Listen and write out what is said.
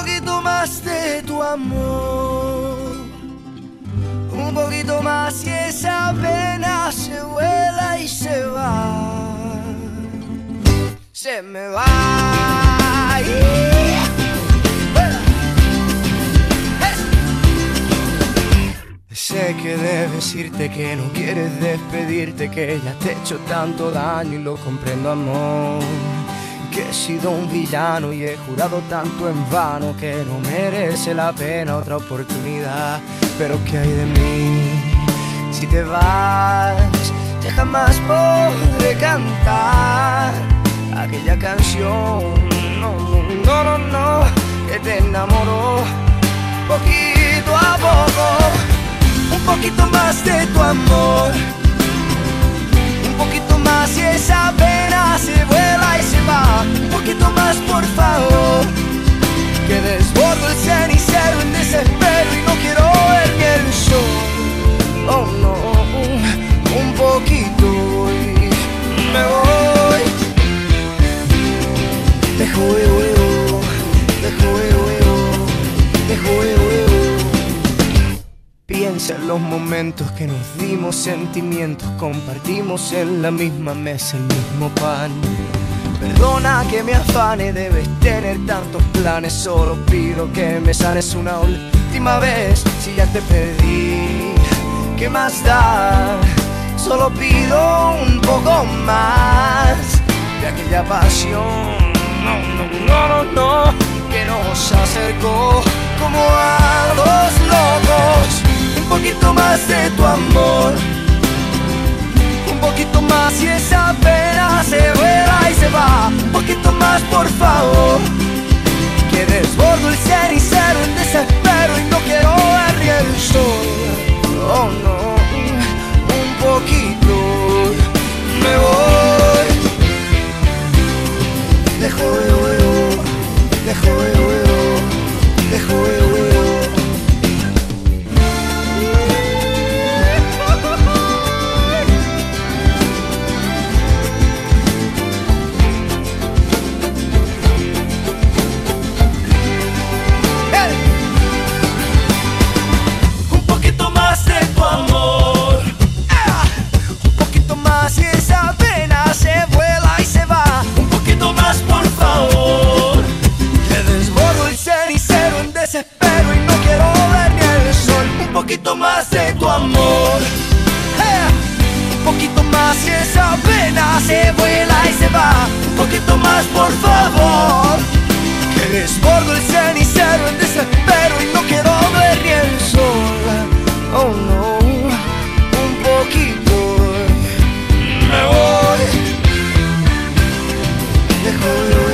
poquito más de tu amor. Un poquito más y esa pena se vuela y se va. Se me va. Sé que debes irte, que no quieres despedirte, que ya te he hecho tanto daño y lo comprendo, amor. Que he sido un villano y he jurado tanto en vano que no merece la pena otra oportunidad. Pero ¿qué hay de mí? Si te vas, ya jamás podré cantar aquella canción. No, no, no, no, que te enamoró poquito a poco. Un poquito más de tu amor. Piensa en los momentos que nos dimos sentimientos, compartimos en la misma mesa el mismo pan. Perdona que me afane, debes tener tantos planes, solo pido que me sanes una última vez. Si ya te pedí, ¿qué más da? Solo pido un poco más de aquella pasión. No, no, no, no, no, que nos acercó como a dos locos. Un poquito más de tu amor, un poquito más y esa pena se vuela y se va. poquito más de tu amor. Eh, un poquito más y esa pena se vuela y se va. Un poquito más, por favor. Que desbordo el cenicero en desespero y no quiero ver ni el sol. Oh no, un poquito. Me voy. Dejo